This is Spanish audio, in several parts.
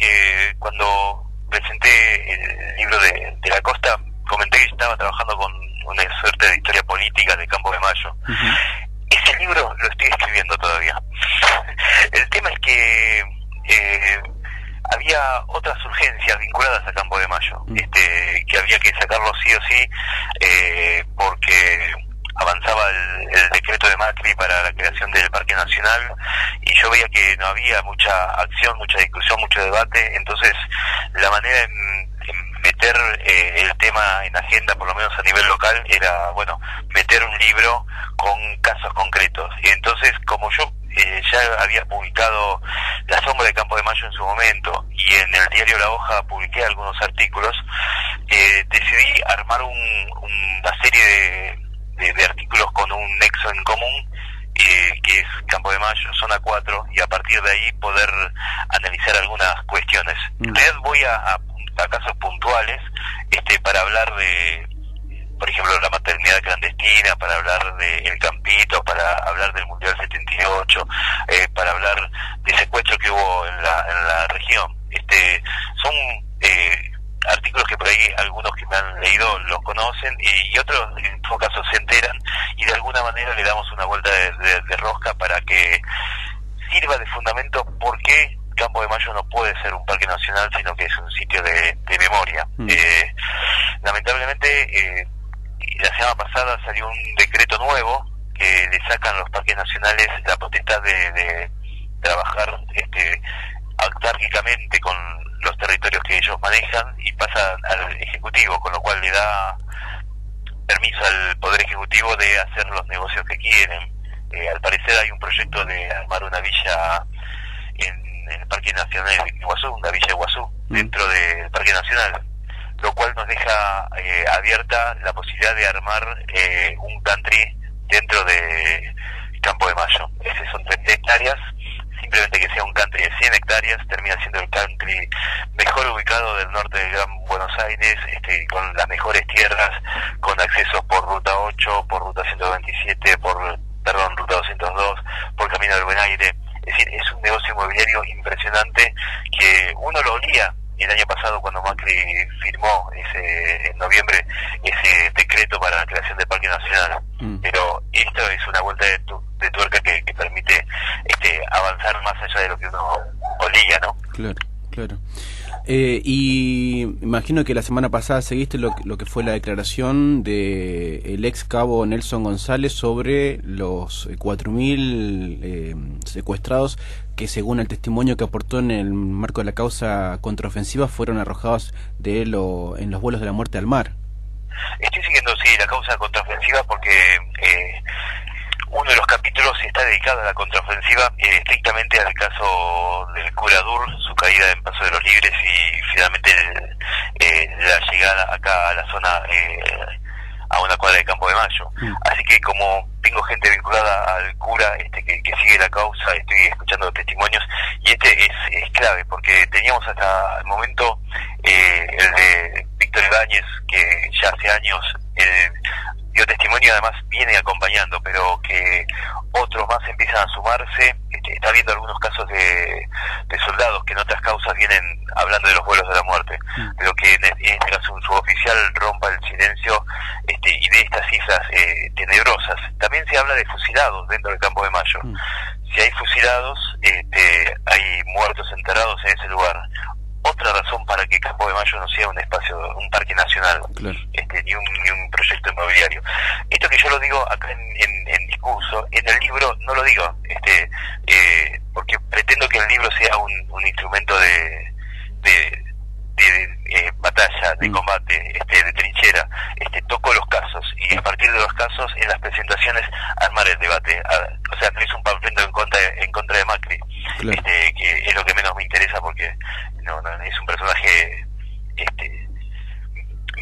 eh, cuando presenté el libro de, de la costa, comenté que estaba trabajando con una suerte de historia política de Campo de Mayo. Ese libro lo estoy escribiendo todavía. El tema es que eh, había otras urgencias vinculadas a Campo de Mayo, este, que había que sacarlo sí o sí, eh, porque avanzaba el, el, decreto de Macri para la creación del Parque Nacional y yo veía que no había mucha acción, mucha discusión, mucho debate, entonces la manera en, meter eh, el tema en agenda, por lo menos a nivel local, era, bueno, meter un libro con casos concretos. Y entonces, como yo eh, ya había publicado La sombra de Campo de Mayo en su momento y en el diario La Hoja publiqué algunos artículos, eh, decidí armar un, una serie de, artículos con un nexo en común, eh, que es Campo de Mayo, Zona 4, y a partir de ahí poder analizar algunas cuestiones. Mm. En realidad voy a, a, a casos puntuales este, para hablar de por ejemplo, la maternidad clandestina, para hablar del de campito, para hablar del Mundial 78, eh, para hablar de secuestro que hubo en la, en la región. Este, son eh, artículos que por ahí algunos que me han leído los conocen y, y, otros en todo caso se enteran y de alguna manera le damos una vuelta de, de, de rosca para que sirva de fundamento por qué Campo de Mayo no puede ser un parque nacional, sino que es un sitio de, de memoria. Mm. Eh, lamentablemente, eh, la semana pasada salió un decreto nuevo que le sacan a los parques nacionales la potestad de, de trabajar este, autárquicamente con los territorios que ellos manejan y pasa al Ejecutivo, con lo cual le da permiso al Poder Ejecutivo de hacer los negocios que quieren. Eh, al parecer hay un proyecto de armar una villa en, en el Parque Nacional de Iguazú, una villa de Iguazú, mm. dentro del Parque Nacional lo cual nos deja eh, abierta la posibilidad de armar eh, un country dentro de Campo de Mayo. Ese son 30 hectáreas, simplemente que sea un country de 100 hectáreas, termina siendo el country mejor ubicado del norte del Gran Buenos Aires, este, con las mejores tierras, con accesos por Ruta 8, por Ruta 127, por, perdón, Ruta 202, por Camino del Buen Aire. Es decir, es negocio inmobiliario impresionante que uno lo olía el año pasado cuando Macri firmó ese en noviembre ese decreto para la creación del Parque Nacional. Mm. Pero esto es una vuelta de, tu, de tuerca que, que, permite este, avanzar más allá de lo que uno olía, ¿no? Claro, claro. Eh, y imagino que la semana pasada seguiste lo, lo que fue la declaración de el ex cabo Nelson González sobre los 4.000 eh, secuestrados que según el testimonio que aportó en el marco de la causa contraofensiva fueron arrojados de lo, en los vuelos de la muerte al mar. Estoy siguiendo, sí, la causa contraofensiva porque eh, uno de los capítulos está dedicado a la contraofensiva, eh, estrictamente al caso del Curadur, su caída en Paso de los Libres y finalmente el, eh, la llegada acá a la zona, eh, a una cuadra de Campo de Mayo. Mm. Así que como tengo gente vinculada al cura este, que, que, sigue la causa, estoy escuchando los testimonios y este es, es clave porque teníamos hasta el momento eh, el de Víctor Ibáñez, que ya hace años eh, además viene acompañando, pero que otros más empiezan a sumarse. Este, está habiendo algunos casos de, de, soldados que en otras causas vienen hablando de los vuelos de la muerte, mm. pero que en, en, este caso un suboficial rompa el silencio este, y de estas cifras eh, tenebrosas. También se habla de fusilados dentro del campo de Mayo. Mm. Si hay fusilados, este, hay muertos enterrados en ese lugar Mayo no sea un espacio, un parque nacional, claro. este, ni, un, ni un proyecto inmobiliario. Esto que yo lo digo acá en, en, en discurso, en el libro no lo digo, este, eh, porque pretendo que el libro sea un, un instrumento de, de, de eh, batalla, de mm. combate, este, de trinchera. Este, toco los casos y a partir de los casos en las presentaciones armar el debate. O sea, no es un panfleto en contra, en contra de Macri, claro. este, que es lo que menos me interesa porque no, no es un personaje este,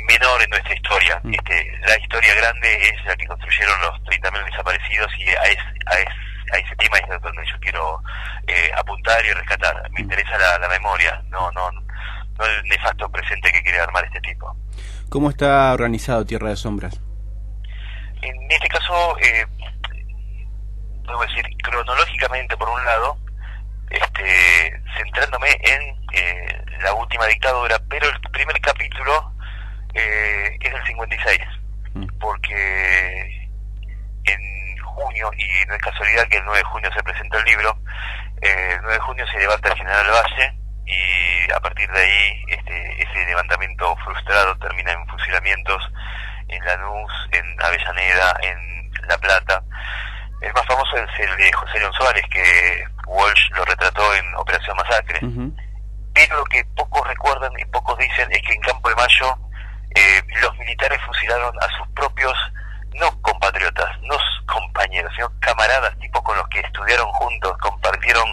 menor en nuestra historia. Mm. Este, la historia grande es la que construyeron los 30.000 desaparecidos y a, es, a, es, a ese tema es donde yo quiero eh, apuntar y rescatar. Me mm. interesa la, la memoria, no, no, no el nefasto presente que quiere armar este tipo. ¿Cómo está organizado Tierra de Sombras? En este caso, eh, puedo decir, cronológicamente por un lado, este, centrándome en eh, la última dictadura, pero el primer capítulo eh, es el 56, mm. porque en junio, y no es casualidad que el 9 de junio se presenta el libro, eh, el 9 de junio se levanta el general Valle y a partir de ahí este, ese levantamiento frustrado termina en fusilamientos en Lanús, en Avellaneda, en La Plata. El más famoso es el de José León Suárez, que Walsh lo retrató en Operación Masacre. Pero lo que pocos recuerdan y pocos dicen es que en Campo de Mayo eh, los militares fusilaron a sus propios, no compatriotas, no compañeros, sino camaradas, tipo con los que estudiaron juntos, compartieron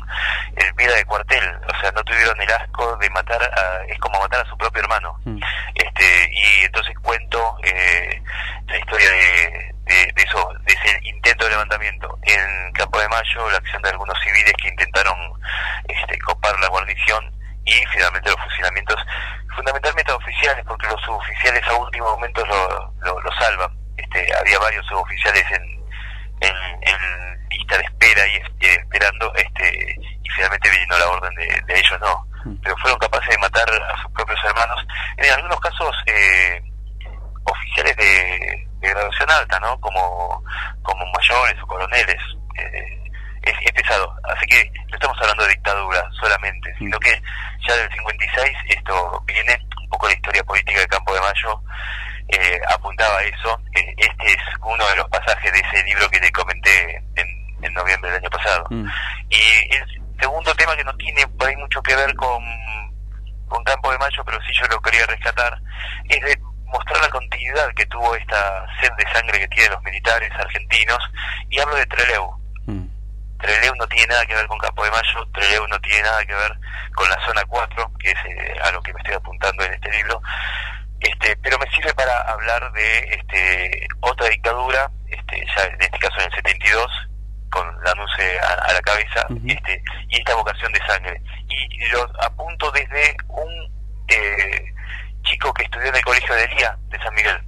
el vida de cuartel, o sea, no tuvieron el asco de matar, a, es como matar a su propio hermano. Mm. este Y entonces cuento eh, la historia de, de, eso, de ese intento de levantamiento en Campo de Mayo, la acción de algunos civiles que intentaron este, copar la guarnición y finalmente los fusilamientos, fundamentalmente oficiales, porque los suboficiales a último momento lo, lo, salvan. Este, había varios suboficiales en, en, lista de espera y eh, esperando, este, y finalmente vino la orden de, ellos no, mm. pero fueron capaces de matar a sus propios hermanos, en algunos casos eh, oficiales de, graduación alta, ¿no? Como, como mayores o coroneles. Así que no estamos hablando de dictadura solamente, sino que ya del 56 esto viene, un poco la historia política del Campo de Mayo eh, apuntaba a eso. Eh, este es uno de los pasajes de ese libro que te comenté en, noviembre del año pasado. Mm. Y el segundo tema que no tiene por ahí mucho que ver con, con Campo de Mayo, pero sí yo lo quería rescatar, es de mostrar la continuidad que tuvo esta sed de sangre que tienen los militares argentinos, y hablo de Treleu. Treleu no tiene nada que ver con Campo de Mayo, Treleu no tiene nada que ver con la zona 4, que es eh, a lo que me estoy apuntando en este libro, este, pero me sirve para hablar de este, otra dictadura, este, ya en este caso en el 72, con la nuce a, la cabeza, este, y esta vocación de sangre. Y lo apunto desde un eh, chico que estudió en el colegio de Elía de San Miguel.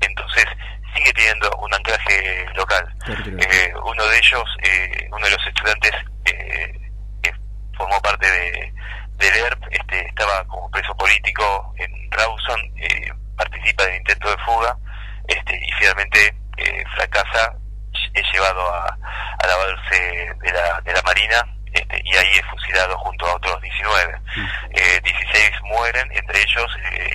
Entonces sigue teniendo un anclaje local. Eh, uno de ellos, eh, uno de los estudiantes eh, que formó parte de, del ERP, este, estaba como preso político en Rawson, participa del intento de fuga este, y finalmente fracasa, es llevado a, a la base de la, de la Marina este, y ahí es fusilado junto a otros 19. 16 mm. mueren, entre ellos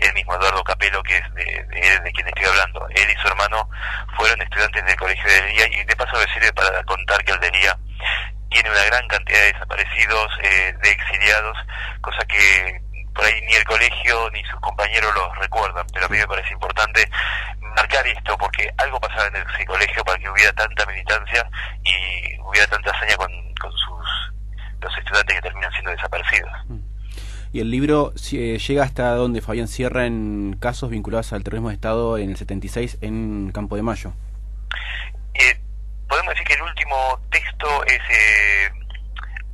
el mismo Eduardo Capelo, que es de, de, quien estoy hablando. Él y su hermano fueron estudiantes del Colegio de Elía y de paso me sirve para contar que Aldería tiene una gran cantidad de desaparecidos, eh, de exiliados, cosa que por ahí ni el colegio ni sus compañeros los recuerdan, pero a mí me parece importante marcar esto porque algo pasaba en ese colegio para que hubiera tanta militancia y hubiera tanta hazaña con, con sus los estudiantes que terminan siendo desaparecidos. Mm. ¿Y el libro eh, llega hasta donde Fabián cierra en casos vinculados al terrorismo de Estado en el 76 en Campo de Mayo? Eh, podemos decir que el último texto es, eh,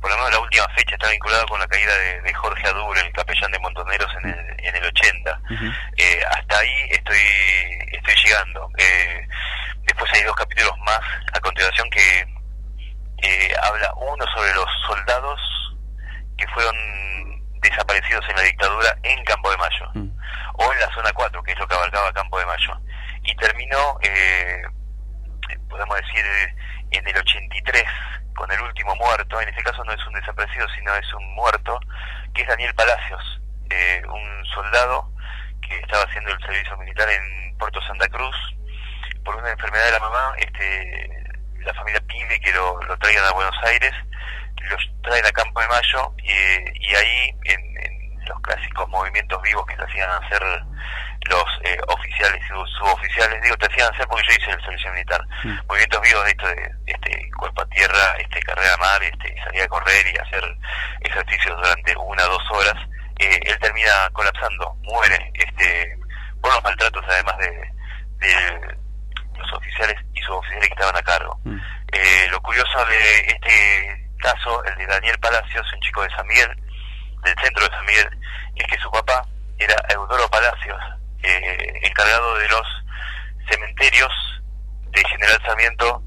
por lo menos la última fecha, está vinculado con la caída de, Jorge Adur, el capellán de Montoneros en el, en el 80. hasta ahí estoy, estoy llegando. después hay dos capítulos más a continuación que habla uno sobre los soldados que fueron desaparecidos en la dictadura en Campo de Mayo, mm. o en la zona 4, que es lo que abarcaba Campo de Mayo. Y terminó, eh, podemos decir, en el 83, con el último muerto, en este caso no es un desaparecido, sino es un muerto, que es Daniel Palacios, eh, un soldado que estaba haciendo el servicio militar en Puerto Santa Cruz, por una enfermedad de la mamá, este, la familia pide que lo, lo traigan a Buenos Aires los traen a Campo de Mayo y, ahí en, los clásicos movimientos vivos que se hacían hacer los eh, oficiales y suboficiales, digo, te hacían hacer porque yo hice el servicio militar, movimientos vivos de esto de este cuerpo a tierra, este carrera a mar, este salir a correr y hacer ejercicios durante una o dos horas, eh, él termina colapsando, muere, este por los maltratos además de, de los oficiales y suboficiales que estaban a cargo. Eh, lo curioso de este caso, el de Daniel Palacios, un chico de San Miguel, del centro de San Miguel, es que su papá era Eudoro Palacios, eh, encargado de los cementerios de General Sarmiento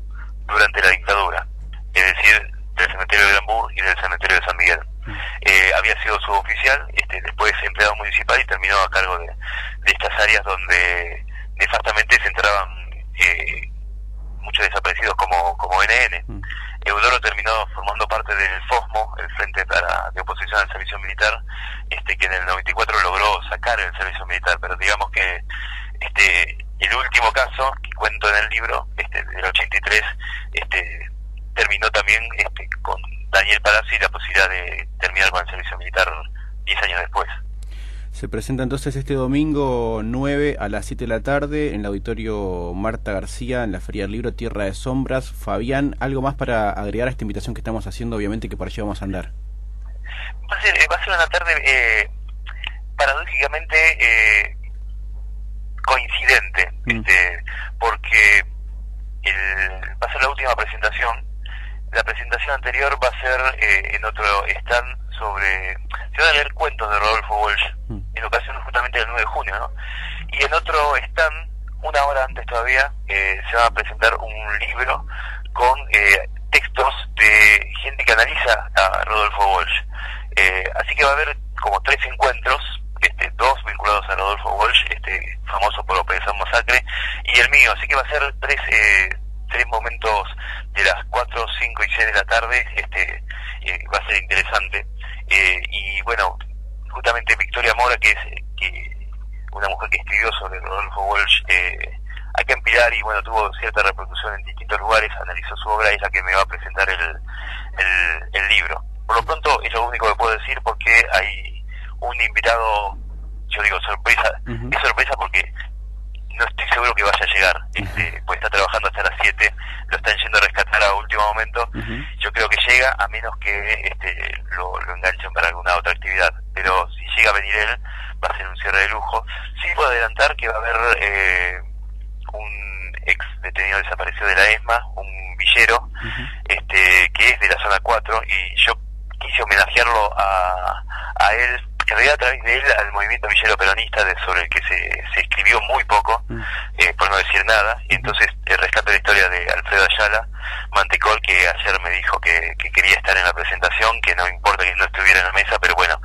durante la dictadura, es decir, del cementerio de Grambur y del cementerio de San Miguel. Eh, había sido suboficial, este, después empleado municipal y terminó a cargo de, estas áreas donde nefastamente se entraban eh, muchos desaparecidos como, como NN. Mm. Eudoro terminó formando parte del FOSMO, el Frente para, de Oposición al Servicio Militar, este, que en el 94 logró sacar el servicio militar, pero digamos que este, el último caso que cuento en el libro, este, del 83, este, terminó también este, con Daniel Palazzi la posibilidad de terminar con el servicio militar 10 años después. Se presenta entonces este domingo 9 a las 7 de la tarde en el auditorio Marta García en la Feria del Libro Tierra de Sombras. Fabián, ¿algo más para agregar a esta invitación que estamos haciendo? Obviamente que por allí vamos a andar. Va a ser, va a ser una tarde eh, paradójicamente eh, coincidente, mm. este, porque el, va a ser la última presentación. La presentación anterior va a ser eh, en otro stand sobre... Se van a leer cuentos de Rodolfo Walsh, mm. En ocasión justamente del 9 de junio, ¿no? Y en otro stand, una hora antes todavía, eh, se va a presentar un libro con eh, textos de gente que analiza a Rodolfo Walsh. así que va a haber como tres encuentros este, dos vinculados a Rodolfo Walsh, este, famoso por Operación Masacre, y el mío, así que va a ser tres, eh, tres momentos de las 4, 5 y 6 de la tarde, este, eh, va a ser interesante. Eh, y bueno, justamente Victoria Mora, que es que una mujer que escribió sobre Rodolfo Walsh, acá en Pilar y bueno, tuvo cierta repercusión en distintos lugares, analizó su obra y es la que me va a presentar el, el, el libro. Por lo pronto es lo único que puedo decir porque hay un invitado, yo digo sorpresa, es sorpresa porque no estoy seguro que vaya a llegar, este, pues está trabajando hasta las 7, lo están yendo a rescatar a último momento, yo creo que llega a menos que este, lo, enganchen para alguna otra actividad, pero si llega a venir él, va a ser un cierre de lujo. Sí puedo adelantar que va a haber eh, un ex detenido desaparecido de la ESMA, un villero, este, que es de la zona 4, y yo quise homenajearlo a, a él a través de él al movimiento villero peronista de, sobre el que se, se escribió muy poco, mm. eh, por no decir nada, y entonces el rescate de la historia de Alfredo Ayala, Mantecol, que ayer me dijo que, quería estar en la presentación, que no importa que no estuviera en la mesa, pero bueno,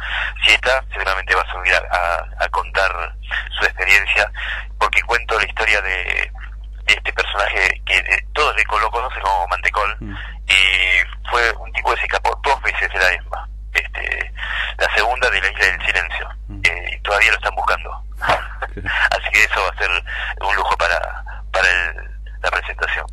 si está, seguramente va a subir a, contar su experiencia, porque cuento la historia de, este personaje que todos le lo conocen como Mantecol, mm. y fue un tipo que se escapó dos veces de la ESMA este, la segunda de la Isla del Silencio, mm. y todavía lo están buscando. Así que eso va a ser un lujo para, para el, la presentación.